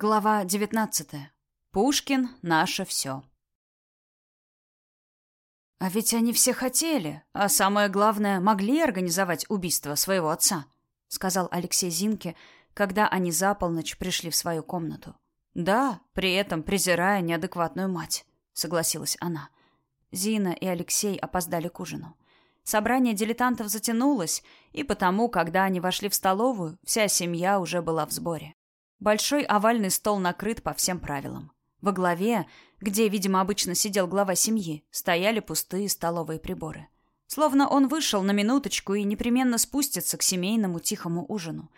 Глава 19. Пушкин наше все. А ведь они все хотели, а самое главное, могли организовать убийство своего отца, сказал Алексей Зинке, когда они за полночь пришли в свою комнату. Да, при этом презирая неадекватную мать, согласилась она. Зина и Алексей опоздали к ужину. Собрание дилетантов затянулось, и потому, когда они вошли в столовую, вся семья уже была в сборе. Большой овальный стол накрыт по всем правилам. Во главе, где, видимо, обычно сидел глава семьи, стояли пустые столовые приборы. Словно он вышел на минуточку и непременно спустится к семейному тихому ужину.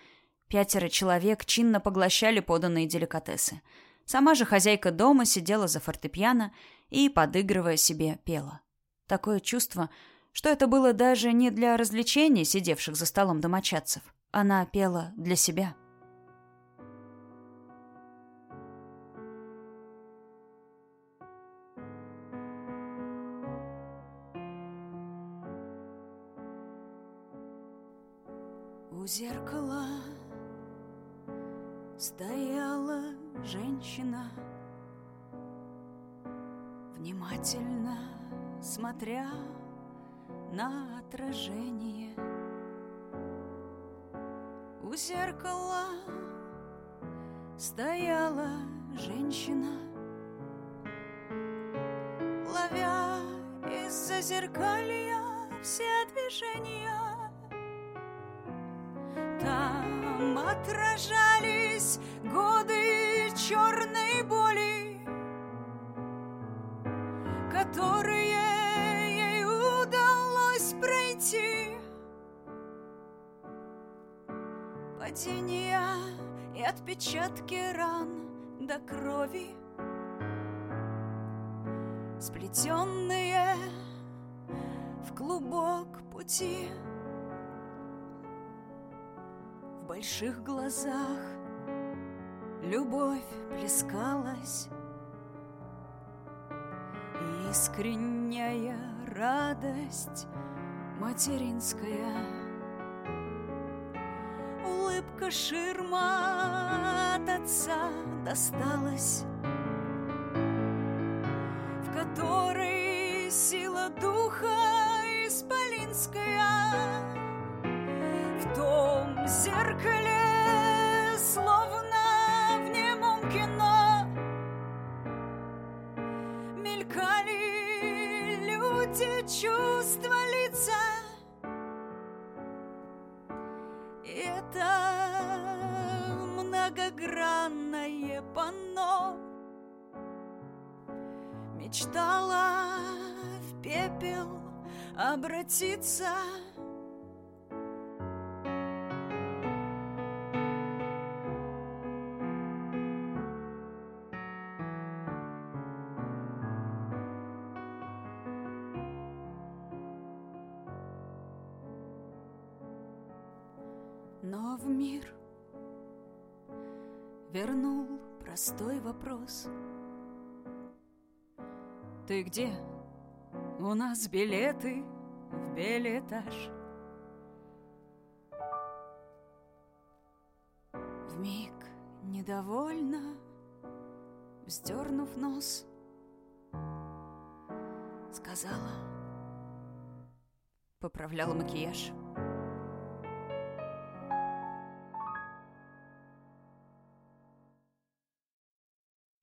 Пятеро человек чинно поглощали поданные деликатесы. Сама же хозяйка дома сидела за фортепиано и, подыгрывая себе, пела. Такое чувство, что это было даже не для развлечения сидевших за столом домочадцев. Она пела для себя. У зеркала стояла женщина, внимательно смотря на отражение. У зеркала стояла женщина, ловя из-за зеркалья все движения. Отражались годы черной боли, которые ей удалось пройти. Падения и отпечатки ран до крови, сплетенные в клубок пути больших глазах. Любовь плескалась, искренняя радость материнская. Улыбка ширма от отца досталась, в которой сила духа исполинская. В том зеркале, словно в немом кино, мелькали люди, чувства, лица. Это многогранное панно мечтала в пепел обратиться. Вопрос. Ты где? У нас билеты в билетаж. Вмиг недовольно, вздернув нос, сказала, поправляла макияж.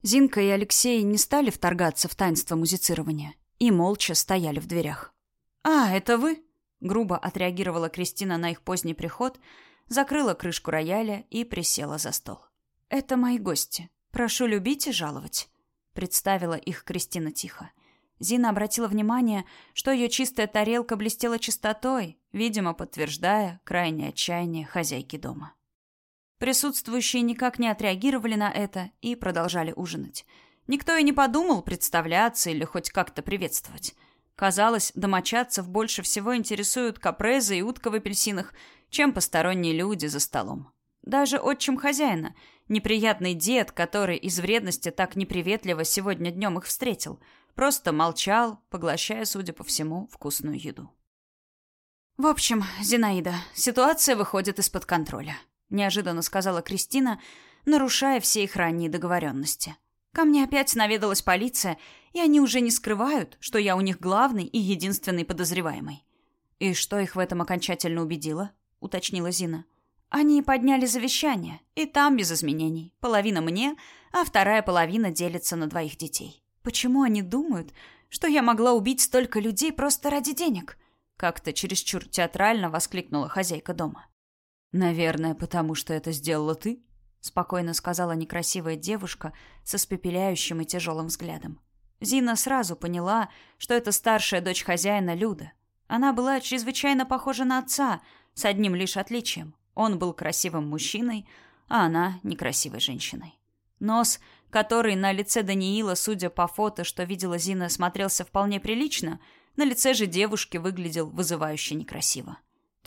Зинка и Алексей не стали вторгаться в таинство музицирования и молча стояли в дверях. «А, это вы?» — грубо отреагировала Кристина на их поздний приход, закрыла крышку рояля и присела за стол. «Это мои гости. Прошу любить и жаловать», — представила их Кристина тихо. Зина обратила внимание, что ее чистая тарелка блестела чистотой, видимо, подтверждая крайнее отчаяние хозяйки дома. Присутствующие никак не отреагировали на это и продолжали ужинать. Никто и не подумал представляться или хоть как-то приветствовать. Казалось, домочадцев больше всего интересуют капрезы и утка в апельсинах, чем посторонние люди за столом. Даже отчим хозяина, неприятный дед, который из вредности так неприветливо сегодня днем их встретил, просто молчал, поглощая, судя по всему, вкусную еду. В общем, Зинаида, ситуация выходит из-под контроля неожиданно сказала Кристина, нарушая все их ранние договоренности. Ко мне опять наведалась полиция, и они уже не скрывают, что я у них главный и единственный подозреваемый. «И что их в этом окончательно убедило?» — уточнила Зина. «Они подняли завещание, и там без изменений. Половина мне, а вторая половина делится на двоих детей. Почему они думают, что я могла убить столько людей просто ради денег?» Как-то чересчур театрально воскликнула хозяйка дома. «Наверное, потому что это сделала ты?» Спокойно сказала некрасивая девушка со спепеляющим и тяжелым взглядом. Зина сразу поняла, что это старшая дочь хозяина Люда. Она была чрезвычайно похожа на отца, с одним лишь отличием. Он был красивым мужчиной, а она некрасивой женщиной. Нос, который на лице Даниила, судя по фото, что видела Зина, смотрелся вполне прилично, на лице же девушки выглядел вызывающе некрасиво.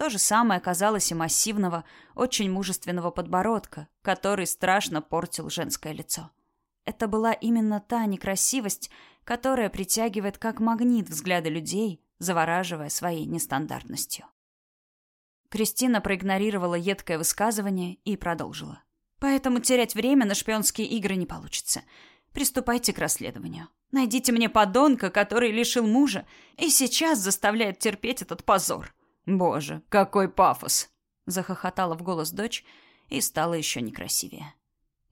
То же самое казалось и массивного, очень мужественного подбородка, который страшно портил женское лицо. Это была именно та некрасивость, которая притягивает как магнит взгляды людей, завораживая своей нестандартностью. Кристина проигнорировала едкое высказывание и продолжила. Поэтому терять время на шпионские игры не получится. Приступайте к расследованию. Найдите мне подонка, который лишил мужа и сейчас заставляет терпеть этот позор. Боже, какой пафос! Захохотала в голос дочь и стала еще некрасивее.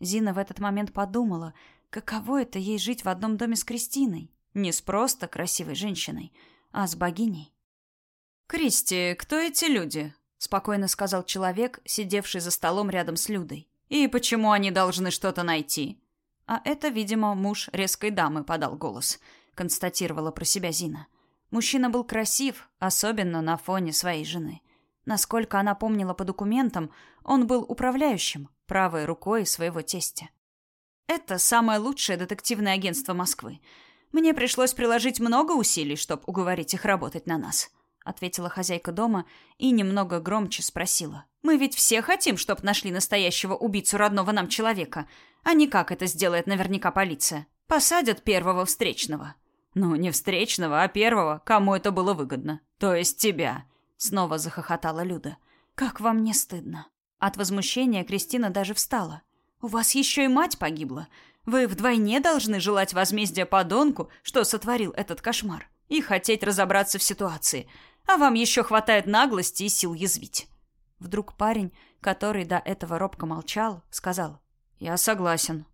Зина в этот момент подумала, каково это ей жить в одном доме с Кристиной. Не с просто красивой женщиной, а с богиней. «Кристи, кто эти люди?» — спокойно сказал человек, сидевший за столом рядом с Людой. «И почему они должны что-то найти?» А это, видимо, муж резкой дамы подал голос, констатировала про себя Зина. Мужчина был красив, особенно на фоне своей жены. Насколько она помнила по документам, он был управляющим, правой рукой своего тестя. Это самое лучшее детективное агентство Москвы. Мне пришлось приложить много усилий, чтобы уговорить их работать на нас, ответила хозяйка дома и немного громче спросила: "Мы ведь все хотим, чтобы нашли настоящего убийцу родного нам человека, а не как это сделает наверняка полиция. Посадят первого встречного". Ну, не встречного, а первого, кому это было выгодно. То есть тебя. Снова захохотала Люда. Как вам не стыдно? От возмущения Кристина даже встала. У вас еще и мать погибла. Вы вдвойне должны желать возмездия подонку, что сотворил этот кошмар, и хотеть разобраться в ситуации. А вам еще хватает наглости и сил язвить. Вдруг парень, который до этого робко молчал, сказал: "Я согласен"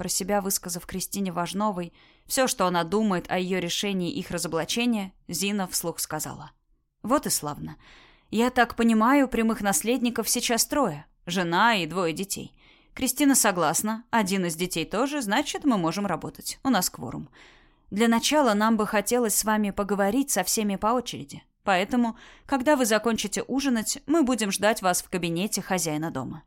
про себя высказав Кристине Важновой все, что она думает о ее решении их разоблачения, Зина вслух сказала. «Вот и славно. Я так понимаю, прямых наследников сейчас трое. Жена и двое детей. Кристина согласна. Один из детей тоже, значит, мы можем работать. У нас кворум. Для начала нам бы хотелось с вами поговорить со всеми по очереди. Поэтому, когда вы закончите ужинать, мы будем ждать вас в кабинете хозяина дома.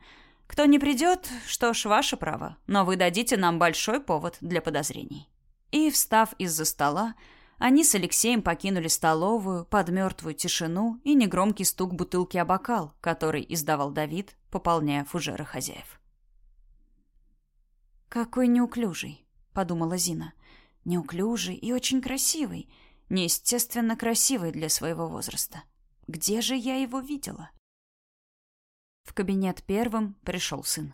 Кто не придет, что ж, ваше право, но вы дадите нам большой повод для подозрений. И, встав из-за стола, они с Алексеем покинули столовую под мертвую тишину и негромкий стук бутылки о бокал, который издавал Давид, пополняя фужеры хозяев. «Какой неуклюжий», — подумала Зина. «Неуклюжий и очень красивый, неестественно красивый для своего возраста. Где же я его видела?» В кабинет первым пришел сын.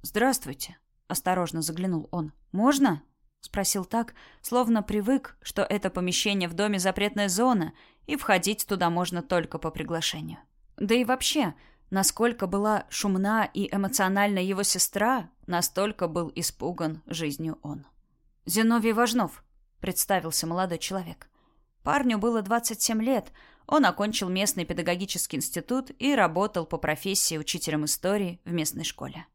«Здравствуйте», — осторожно заглянул он. «Можно?» — спросил так, словно привык, что это помещение в доме запретная зона, и входить туда можно только по приглашению. Да и вообще, насколько была шумна и эмоциональна его сестра, настолько был испуган жизнью он. «Зиновий Важнов», — представился молодой человек. Парню было 27 лет, он окончил местный педагогический институт и работал по профессии учителем истории в местной школе.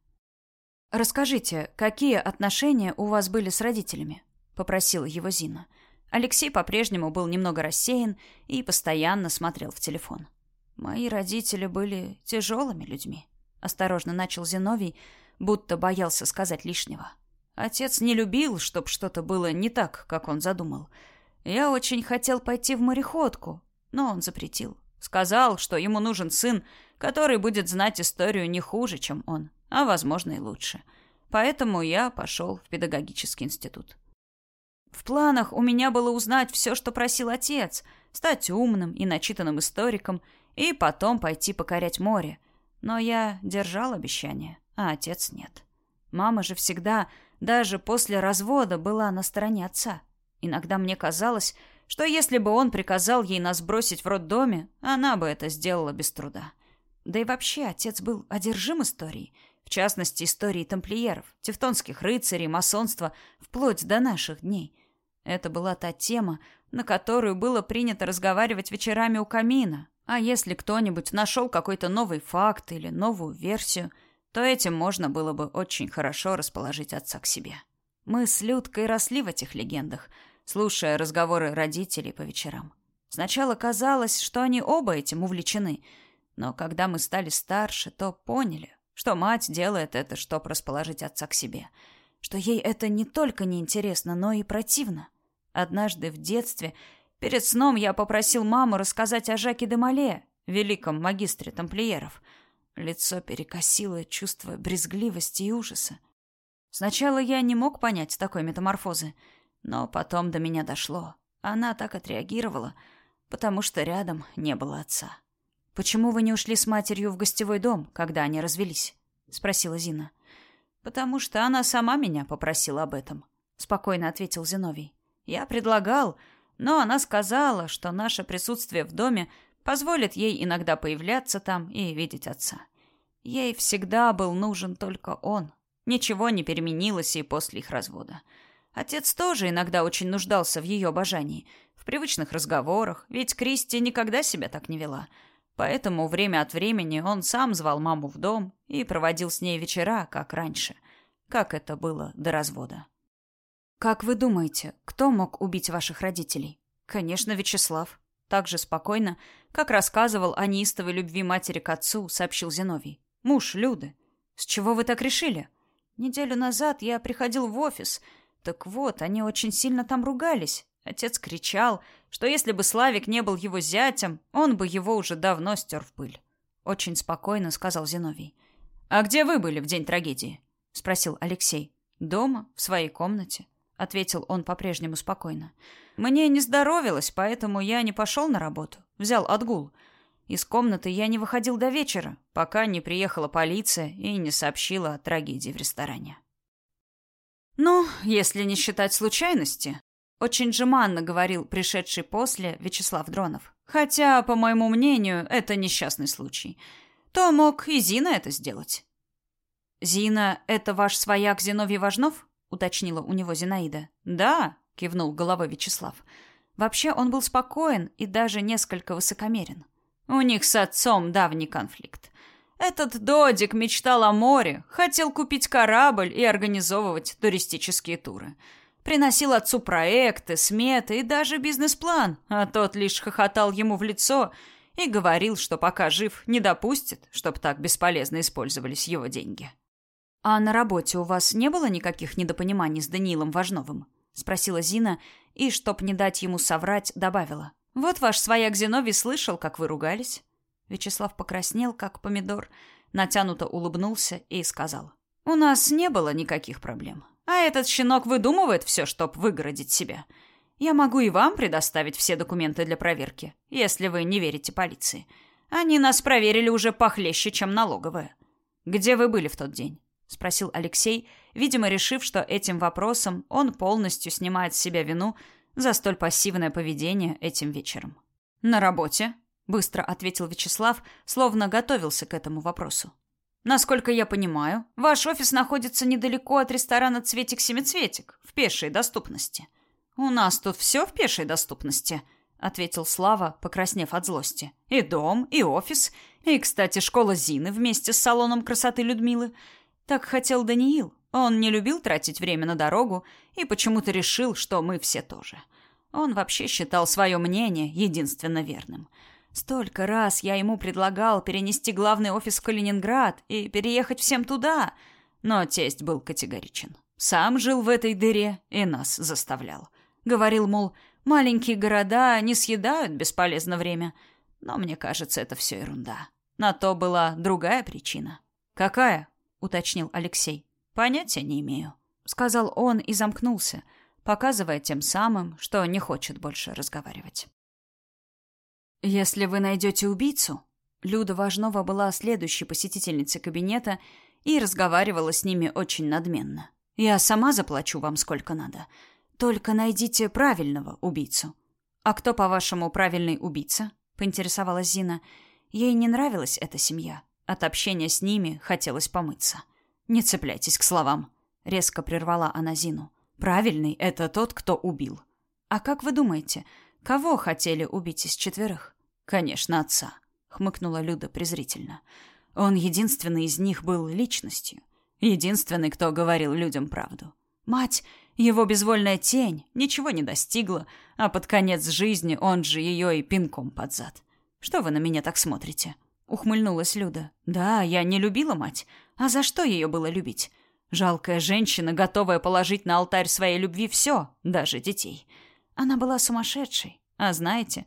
«Расскажите, какие отношения у вас были с родителями?» — попросила его Зина. Алексей по-прежнему был немного рассеян и постоянно смотрел в телефон. «Мои родители были тяжелыми людьми», — осторожно начал Зиновий, будто боялся сказать лишнего. Отец не любил, чтоб что-то было не так, как он задумал. Я очень хотел пойти в мореходку, но он запретил. Сказал, что ему нужен сын, который будет знать историю не хуже, чем он, а, возможно, и лучше. Поэтому я пошел в педагогический институт. В планах у меня было узнать все, что просил отец, стать умным и начитанным историком, и потом пойти покорять море. Но я держал обещание, а отец нет. Мама же всегда, даже после развода, была на стороне отца. Иногда мне казалось, что если бы он приказал ей нас бросить в роддоме, она бы это сделала без труда. Да и вообще, отец был одержим историей, в частности, историей тамплиеров, тевтонских рыцарей, масонства, вплоть до наших дней. Это была та тема, на которую было принято разговаривать вечерами у камина. А если кто-нибудь нашел какой-то новый факт или новую версию, то этим можно было бы очень хорошо расположить отца к себе. Мы с Людкой росли в этих легендах, слушая разговоры родителей по вечерам. Сначала казалось, что они оба этим увлечены, но когда мы стали старше, то поняли, что мать делает это, чтобы расположить отца к себе, что ей это не только неинтересно, но и противно. Однажды в детстве, перед сном, я попросил маму рассказать о Жаке де Мале, великом магистре тамплиеров. Лицо перекосило чувство брезгливости и ужаса. Сначала я не мог понять такой метаморфозы, но потом до меня дошло. Она так отреагировала, потому что рядом не было отца. «Почему вы не ушли с матерью в гостевой дом, когда они развелись?» — спросила Зина. «Потому что она сама меня попросила об этом», — спокойно ответил Зиновий. Я предлагал, но она сказала, что наше присутствие в доме позволит ей иногда появляться там и видеть отца. Ей всегда был нужен только он. Ничего не переменилось и после их развода. Отец тоже иногда очень нуждался в ее обожании, в привычных разговорах, ведь Кристи никогда себя так не вела. Поэтому время от времени он сам звал маму в дом и проводил с ней вечера, как раньше, как это было до развода. «Как вы думаете, кто мог убить ваших родителей?» «Конечно, Вячеслав». Так же спокойно, как рассказывал о неистовой любви матери к отцу, сообщил Зиновий. «Муж Люды. С чего вы так решили?» «Неделю назад я приходил в офис. Так вот, они очень сильно там ругались. Отец кричал, что если бы Славик не был его зятем, он бы его уже давно стер в пыль. Очень спокойно сказал Зиновий. «А где вы были в день трагедии?» — спросил Алексей. «Дома, в своей комнате ответил он по-прежнему спокойно. Мне не здоровилось, поэтому я не пошел на работу. Взял отгул. Из комнаты я не выходил до вечера, пока не приехала полиция и не сообщила о трагедии в ресторане. Ну, если не считать случайности, очень жеманно говорил пришедший после Вячеслав Дронов. Хотя, по моему мнению, это несчастный случай. То мог и Зина это сделать. Зина — это ваш свояк Зиновий Важнов? уточнила у него Зинаида. Да, кивнул головой Вячеслав. Вообще он был спокоен и даже несколько высокомерен. У них с отцом давний конфликт. Этот додик мечтал о море, хотел купить корабль и организовывать туристические туры. Приносил отцу проекты, сметы и даже бизнес-план, а тот лишь хохотал ему в лицо и говорил, что пока жив, не допустит, чтобы так бесполезно использовались его деньги. «А на работе у вас не было никаких недопониманий с Даниилом Важновым?» — спросила Зина, и, чтоб не дать ему соврать, добавила. «Вот ваш свояк Зиновий слышал, как вы ругались». Вячеслав покраснел, как помидор, натянуто улыбнулся и сказал. «У нас не было никаких проблем. А этот щенок выдумывает все, чтоб выгородить себя. Я могу и вам предоставить все документы для проверки, если вы не верите полиции. Они нас проверили уже похлеще, чем налоговая. Где вы были в тот день?» спросил Алексей, видимо, решив, что этим вопросом он полностью снимает с себя вину за столь пассивное поведение этим вечером. На работе, быстро ответил Вячеслав, словно готовился к этому вопросу. Насколько я понимаю, ваш офис находится недалеко от ресторана Цветик Семицветик, в пешей доступности. У нас тут все в пешей доступности, ответил Слава, покраснев от злости. И дом, и офис, и, кстати, школа Зины вместе с салоном красоты Людмилы. Так хотел Даниил. Он не любил тратить время на дорогу и почему-то решил, что мы все тоже. Он вообще считал свое мнение единственно верным. Столько раз я ему предлагал перенести главный офис в Калининград и переехать всем туда, но тесть был категоричен. Сам жил в этой дыре и нас заставлял. Говорил, мол, маленькие города не съедают бесполезно время. Но мне кажется, это все ерунда. На то была другая причина. Какая? уточнил Алексей. Понятия не имею, сказал он и замкнулся, показывая тем самым, что не хочет больше разговаривать. Если вы найдете убийцу, Люда Важнова была следующей посетительницей кабинета и разговаривала с ними очень надменно. «Я сама заплачу вам сколько надо. Только найдите правильного убийцу». «А кто, по-вашему, правильный убийца?» — поинтересовалась Зина. Ей не нравилась эта семья. От общения с ними хотелось помыться. «Не цепляйтесь к словам», — резко прервала она Зину. «Правильный — это тот, кто убил». «А как вы думаете, кого хотели убить из четверых?» «Конечно, отца», — хмыкнула Люда презрительно. Он единственный из них был личностью. Единственный, кто говорил людям правду. Мать, его безвольная тень, ничего не достигла, а под конец жизни он же ее и пинком под зад. Что вы на меня так смотрите? Ухмыльнулась Люда. Да, я не любила мать. А за что ее было любить? Жалкая женщина, готовая положить на алтарь своей любви все, даже детей. Она была сумасшедшей. А знаете,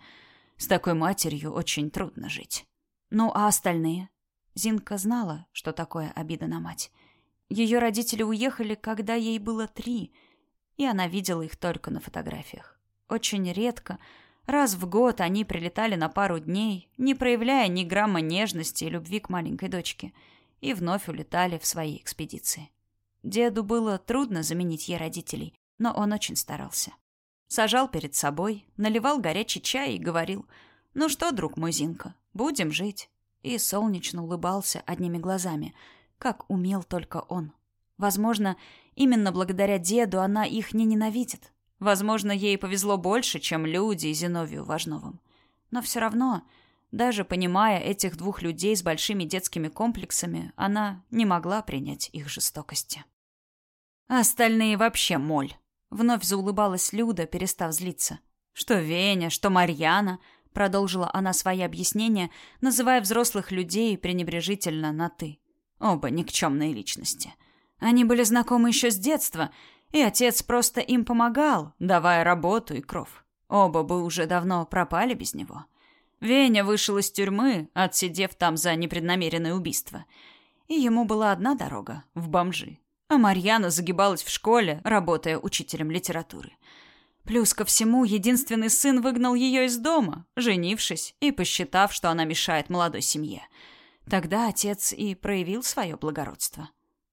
с такой матерью очень трудно жить. Ну, а остальные? Зинка знала, что такое обида на мать. Ее родители уехали, когда ей было три, и она видела их только на фотографиях. Очень редко, раз в год они прилетали на пару дней, не проявляя ни грамма нежности и любви к маленькой дочке, и вновь улетали в свои экспедиции. Деду было трудно заменить ей родителей, но он очень старался. Сажал перед собой, наливал горячий чай и говорил, «Ну что, друг мой Зинка, будем жить и солнечно улыбался одними глазами, как умел только он. Возможно, именно благодаря деду она их не ненавидит. Возможно, ей повезло больше, чем люди и Зиновию Важновым. Но все равно, даже понимая этих двух людей с большими детскими комплексами, она не могла принять их жестокости. А остальные вообще моль. Вновь заулыбалась Люда, перестав злиться. Что Веня, что Марьяна — продолжила она свои объяснения, называя взрослых людей пренебрежительно на «ты». Оба никчемные личности. Они были знакомы еще с детства, и отец просто им помогал, давая работу и кров. Оба бы уже давно пропали без него. Веня вышел из тюрьмы, отсидев там за непреднамеренное убийство. И ему была одна дорога — в бомжи. А Марьяна загибалась в школе, работая учителем литературы. Плюс ко всему, единственный сын выгнал ее из дома, женившись и посчитав, что она мешает молодой семье. Тогда отец и проявил свое благородство.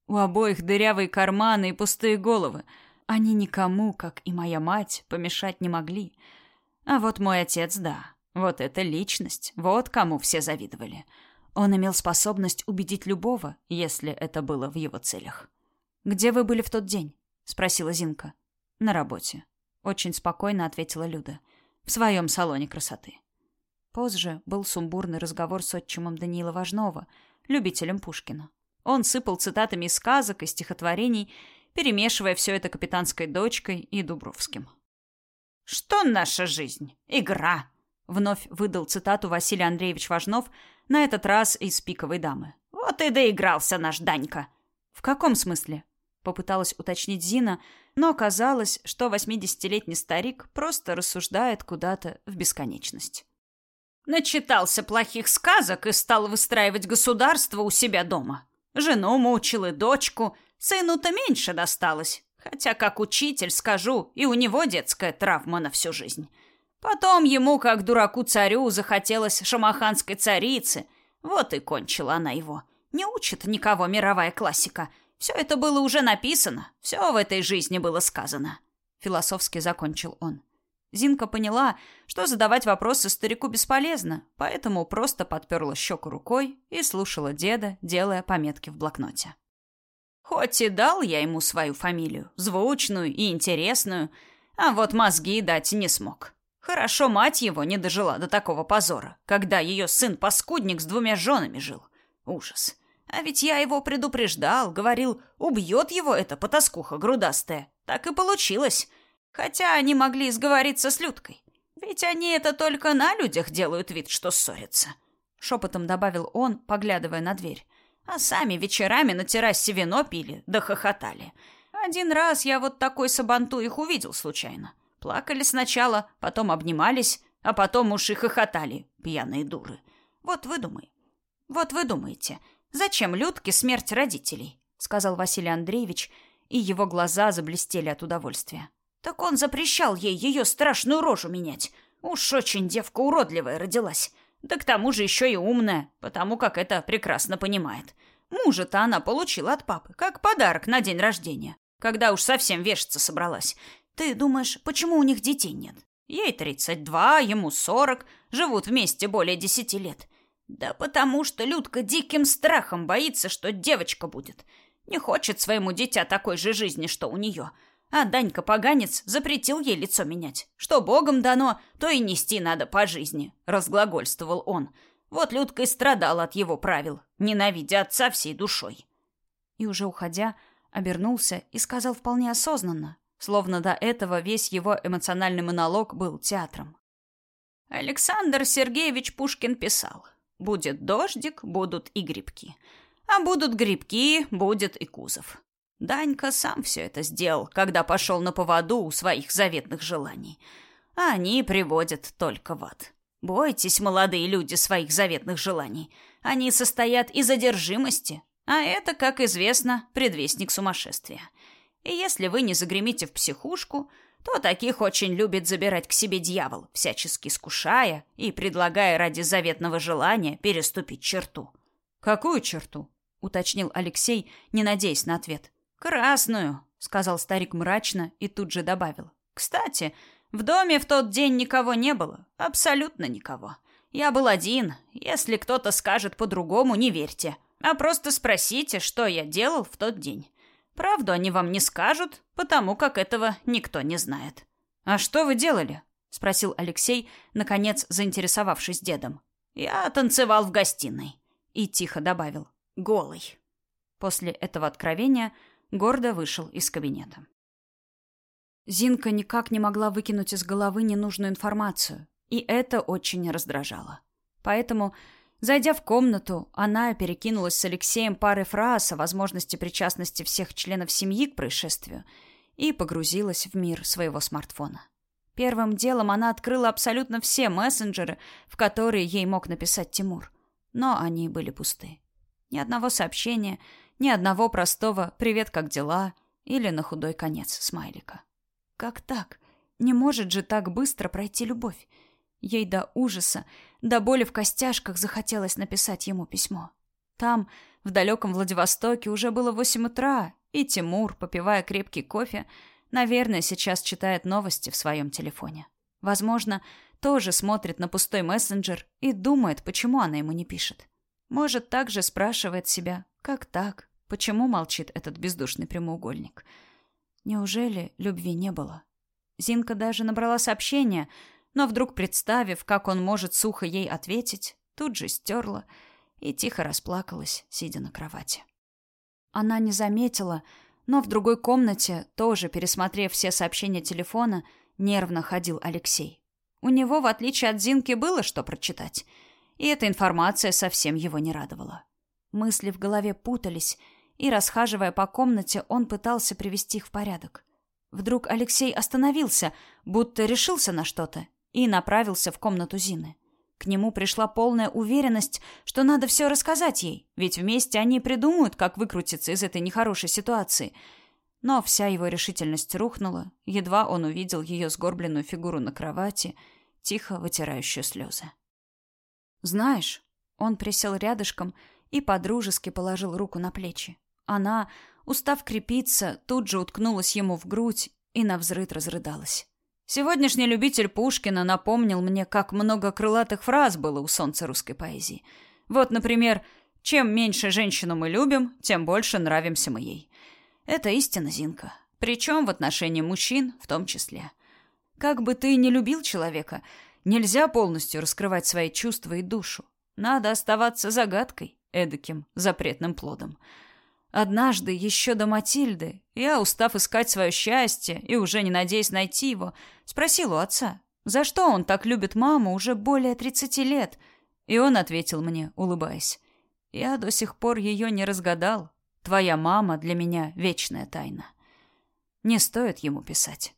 У обоих дырявые карманы и пустые головы. Они никому, как и моя мать, помешать не могли. А вот мой отец, да. Вот эта личность, вот кому все завидовали. Он имел способность убедить любого, если это было в его целях. «Где вы были в тот день?» — спросила Зинка. «На работе», очень спокойно ответила Люда. В своем салоне красоты. Позже был сумбурный разговор с отчимом Даниила Важнова, любителем Пушкина. Он сыпал цитатами из сказок и стихотворений, перемешивая все это капитанской дочкой и Дубровским. «Что наша жизнь? Игра!» Вновь выдал цитату Василий Андреевич Важнов, на этот раз из «Пиковой дамы». «Вот и доигрался наш Данька!» «В каком смысле?» Попыталась уточнить Зина, но оказалось, что восьмидесятилетний старик просто рассуждает куда-то в бесконечность. Начитался плохих сказок и стал выстраивать государство у себя дома. Жену мучил и дочку, сыну-то меньше досталось. Хотя, как учитель, скажу, и у него детская травма на всю жизнь. Потом ему, как дураку-царю, захотелось шамаханской царицы. Вот и кончила она его. Не учит никого мировая классика — все это было уже написано, все в этой жизни было сказано. Философски закончил он. Зинка поняла, что задавать вопросы старику бесполезно, поэтому просто подперла щеку рукой и слушала деда, делая пометки в блокноте. Хоть и дал я ему свою фамилию, звучную и интересную, а вот мозги дать не смог. Хорошо мать его не дожила до такого позора, когда ее сын-паскудник с двумя женами жил. Ужас. А ведь я его предупреждал, говорил, убьет его эта потаскуха грудастая. Так и получилось. Хотя они могли сговориться с Людкой. Ведь они это только на людях делают вид, что ссорятся. Шепотом добавил он, поглядывая на дверь. А сами вечерами на террасе вино пили, да хохотали. Один раз я вот такой сабанту их увидел случайно. Плакали сначала, потом обнимались, а потом уж и хохотали, пьяные дуры. Вот вы думай. Вот вы думаете, Зачем Людке смерть родителей? сказал Василий Андреевич, и его глаза заблестели от удовольствия. Так он запрещал ей ее страшную рожу менять. Уж очень девка уродливая родилась. Да к тому же еще и умная, потому как это прекрасно понимает. Мужа-то она получила от папы, как подарок на день рождения, когда уж совсем вешаться собралась. Ты думаешь, почему у них детей нет? Ей 32, ему 40, живут вместе более десяти лет. Да потому что Людка диким страхом боится, что девочка будет. Не хочет своему дитя такой же жизни, что у нее. А Данька поганец запретил ей лицо менять. Что богом дано, то и нести надо по жизни, разглагольствовал он. Вот Людка и страдала от его правил, ненавидя отца всей душой. И уже уходя, обернулся и сказал вполне осознанно, словно до этого весь его эмоциональный монолог был театром. Александр Сергеевич Пушкин писал: "Будет дождик, будут и грибки, а будут грибки, будет и кузов". Данька сам все это сделал, когда пошел на поводу у своих заветных желаний. А они приводят только в ад. Бойтесь, молодые люди, своих заветных желаний. Они состоят из одержимости, а это, как известно, предвестник сумасшествия. И если вы не загремите в психушку, то таких очень любит забирать к себе дьявол, всячески скушая и предлагая ради заветного желания переступить черту. «Какую черту?» — уточнил Алексей, не надеясь на ответ. «Красную», — сказал старик мрачно и тут же добавил. «Кстати, в доме в тот день никого не было. Абсолютно никого. Я был один. Если кто-то скажет по-другому, не верьте. А просто спросите, что я делал в тот день. Правду они вам не скажут, потому как этого никто не знает. А что вы делали? спросил Алексей, наконец заинтересовавшись дедом. Я танцевал в гостиной и тихо добавил: голый. После этого откровения гордо вышел из кабинета. Зинка никак не могла выкинуть из головы ненужную информацию, и это очень раздражало. Поэтому Зайдя в комнату, она перекинулась с Алексеем парой фраз о возможности причастности всех членов семьи к происшествию и погрузилась в мир своего смартфона. Первым делом она открыла абсолютно все мессенджеры, в которые ей мог написать Тимур, но они были пусты. Ни одного сообщения, ни одного простого «Привет, как дела?» или на худой конец смайлика. Как так? Не может же так быстро пройти любовь. Ей до ужаса, до боли в костяшках захотелось написать ему письмо. Там, в далеком Владивостоке, уже было восемь утра, и Тимур, попивая крепкий кофе, наверное, сейчас читает новости в своем телефоне. Возможно, тоже смотрит на пустой мессенджер и думает, почему она ему не пишет. Может, также спрашивает себя, как так, почему молчит этот бездушный прямоугольник. Неужели любви не было? Зинка даже набрала сообщение — но вдруг представив, как он может сухо ей ответить, тут же стерла и тихо расплакалась, сидя на кровати. Она не заметила, но в другой комнате, тоже пересмотрев все сообщения телефона, нервно ходил Алексей. У него, в отличие от Зинки, было что прочитать, и эта информация совсем его не радовала. Мысли в голове путались, и, расхаживая по комнате, он пытался привести их в порядок. Вдруг Алексей остановился, будто решился на что-то, и направился в комнату Зины. К нему пришла полная уверенность, что надо все рассказать ей, ведь вместе они придумают, как выкрутиться из этой нехорошей ситуации. Но вся его решительность рухнула, едва он увидел ее сгорбленную фигуру на кровати, тихо вытирающую слезы. «Знаешь...» Он присел рядышком и подружески положил руку на плечи. Она, устав крепиться, тут же уткнулась ему в грудь и навзрыд разрыдалась. Сегодняшний любитель Пушкина напомнил мне, как много крылатых фраз было у солнца русской поэзии. Вот, например, «Чем меньше женщину мы любим, тем больше нравимся мы ей». Это истина, Зинка. Причем в отношении мужчин в том числе. Как бы ты ни любил человека, нельзя полностью раскрывать свои чувства и душу. Надо оставаться загадкой, эдаким запретным плодом. Однажды, еще до Матильды, я, устав искать свое счастье и уже не надеясь найти его, спросил у отца, за что он так любит маму уже более тридцати лет. И он ответил мне, улыбаясь, «Я до сих пор ее не разгадал. Твоя мама для меня вечная тайна». Не стоит ему писать.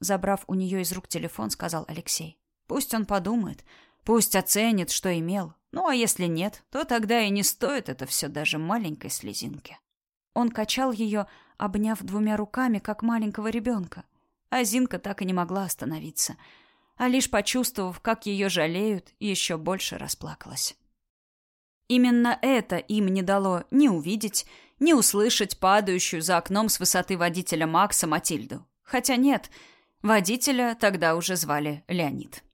Забрав у нее из рук телефон, сказал Алексей. «Пусть он подумает, пусть оценит, что имел. Ну, а если нет, то тогда и не стоит это все даже маленькой слезинки». Он качал ее, обняв двумя руками, как маленького ребенка. А Зинка так и не могла остановиться. А лишь почувствовав, как ее жалеют, еще больше расплакалась. Именно это им не дало ни увидеть, ни услышать падающую за окном с высоты водителя Макса Матильду. Хотя нет, водителя тогда уже звали Леонид.